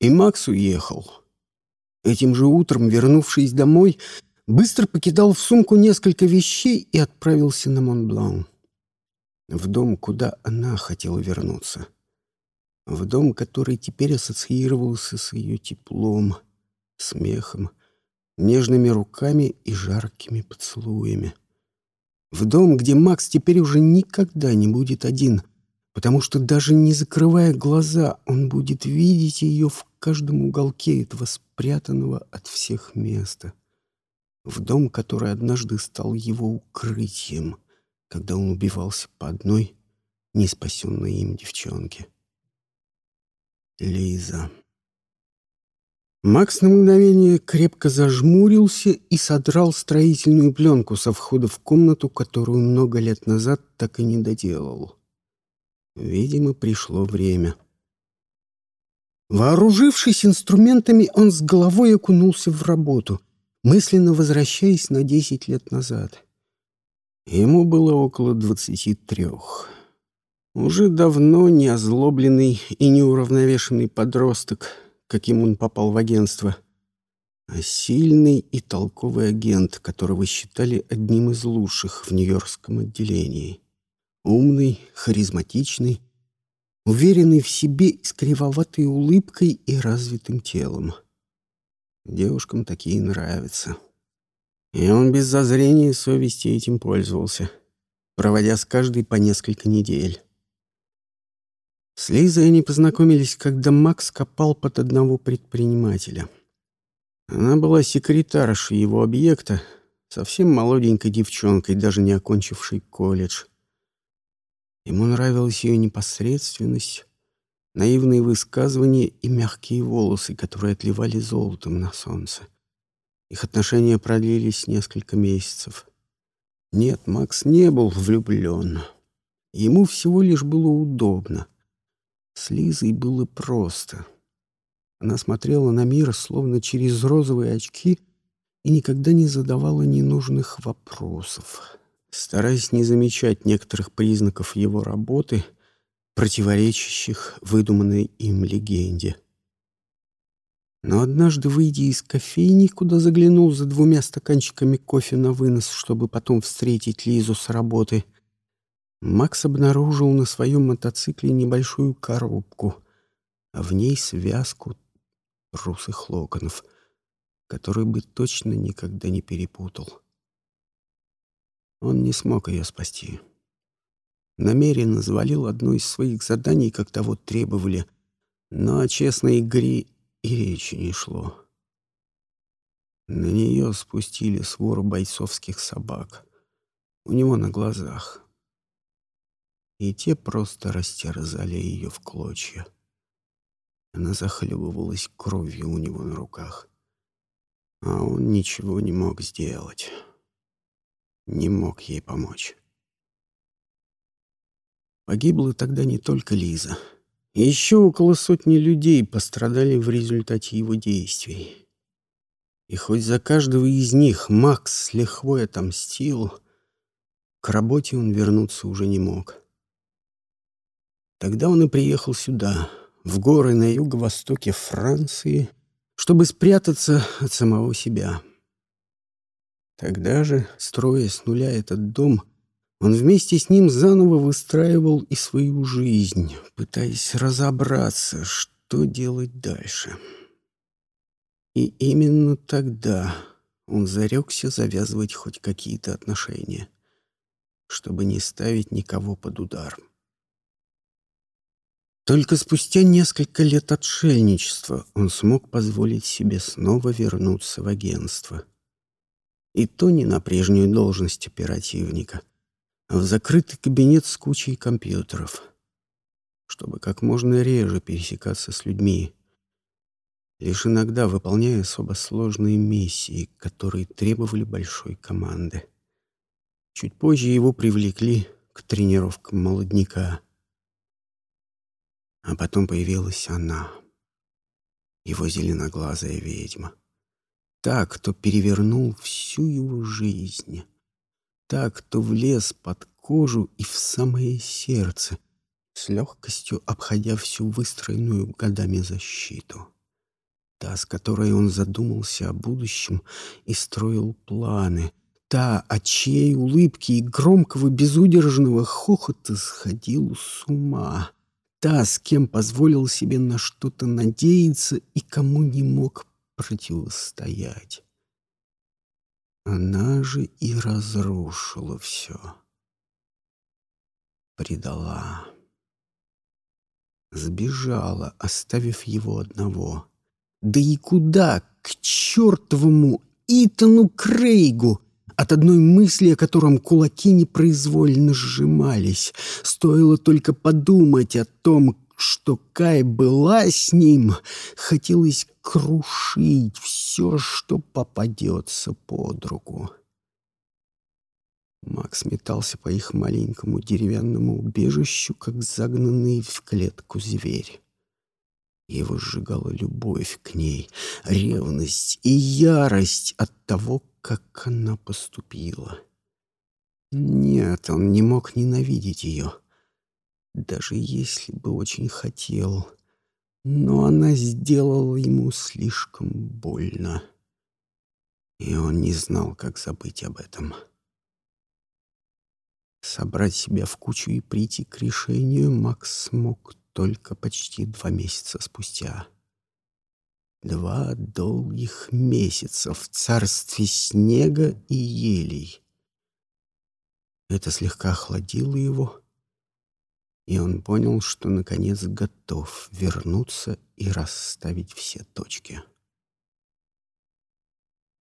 И Макс уехал. Этим же утром, вернувшись домой, быстро покидал в сумку несколько вещей и отправился на Монблан. В дом, куда она хотела вернуться. В дом, который теперь ассоциировался с ее теплом, смехом, нежными руками и жаркими поцелуями. В дом, где Макс теперь уже никогда не будет один, потому что даже не закрывая глаза, он будет видеть ее в каждом уголке этого спрятанного от всех места. В дом, который однажды стал его укрытием, когда он убивался по одной неспасенной им девчонке. Лиза. Макс на мгновение крепко зажмурился и содрал строительную пленку со входа в комнату, которую много лет назад так и не доделал. Видимо, пришло время. Вооружившись инструментами, он с головой окунулся в работу, мысленно возвращаясь на десять лет назад. Ему было около двадцати трех. Уже давно не озлобленный и неуравновешенный подросток — каким он попал в агентство, а сильный и толковый агент, которого считали одним из лучших в Нью-Йоркском отделении. Умный, харизматичный, уверенный в себе с кривоватой улыбкой и развитым телом. Девушкам такие нравятся. И он без зазрения совести этим пользовался, проводя с каждой по несколько недель. С Лизой они познакомились, когда Макс копал под одного предпринимателя. Она была секретаршей его объекта, совсем молоденькой девчонкой, даже не окончившей колледж. Ему нравилась ее непосредственность, наивные высказывания и мягкие волосы, которые отливали золотом на солнце. Их отношения продлились несколько месяцев. Нет, Макс не был влюблен. Ему всего лишь было удобно — с Лизой было просто. Она смотрела на мир словно через розовые очки и никогда не задавала ненужных вопросов, стараясь не замечать некоторых признаков его работы, противоречащих выдуманной им легенде. Но однажды, выйдя из кофейни, куда заглянул за двумя стаканчиками кофе на вынос, чтобы потом встретить Лизу с работы — Макс обнаружил на своем мотоцикле небольшую коробку, а в ней связку русых локонов, который бы точно никогда не перепутал. Он не смог ее спасти. Намеренно завалил одно из своих заданий, как того требовали, но о честной игре и речи не шло. На нее спустили свору бойцовских собак. У него на глазах — и те просто растерзали ее в клочья. Она захлебывалась кровью у него на руках. А он ничего не мог сделать. Не мог ей помочь. Погибла тогда не только Лиза. Еще около сотни людей пострадали в результате его действий. И хоть за каждого из них Макс с лихвой отомстил, к работе он вернуться уже не мог. Тогда он и приехал сюда, в горы на юго-востоке Франции, чтобы спрятаться от самого себя. Тогда же, строя с нуля этот дом, он вместе с ним заново выстраивал и свою жизнь, пытаясь разобраться, что делать дальше. И именно тогда он зарекся завязывать хоть какие-то отношения, чтобы не ставить никого под удар. Только спустя несколько лет отшельничества он смог позволить себе снова вернуться в агентство. И то не на прежнюю должность оперативника, а в закрытый кабинет с кучей компьютеров, чтобы как можно реже пересекаться с людьми, лишь иногда выполняя особо сложные миссии, которые требовали большой команды. Чуть позже его привлекли к тренировкам молодняка — а потом появилась она, его зеленоглазая ведьма. Та, кто перевернул всю его жизнь. Та, кто влез под кожу и в самое сердце, с легкостью обходя всю выстроенную годами защиту. Та, с которой он задумался о будущем и строил планы. Та, от чьей улыбки и громкого безудержного хохота сходил с ума. Та, с кем позволил себе на что-то надеяться и кому не мог противостоять. Она же и разрушила все. Предала. Сбежала, оставив его одного. Да и куда? К чертовому Итану Крейгу! От одной мысли, о котором кулаки непроизвольно сжимались. Стоило только подумать о том, что Кай была с ним, хотелось крушить все, что попадется под руку. Макс метался по их маленькому деревянному убежищу, как загнанный в клетку зверь. Его сжигала любовь к ней, ревность и ярость от того, как она поступила. Нет, он не мог ненавидеть ее, даже если бы очень хотел. Но она сделала ему слишком больно, и он не знал, как забыть об этом. Собрать себя в кучу и прийти к решению Макс смог только почти два месяца спустя. Два долгих месяца в царстве снега и елей. Это слегка охладило его, и он понял, что наконец готов вернуться и расставить все точки.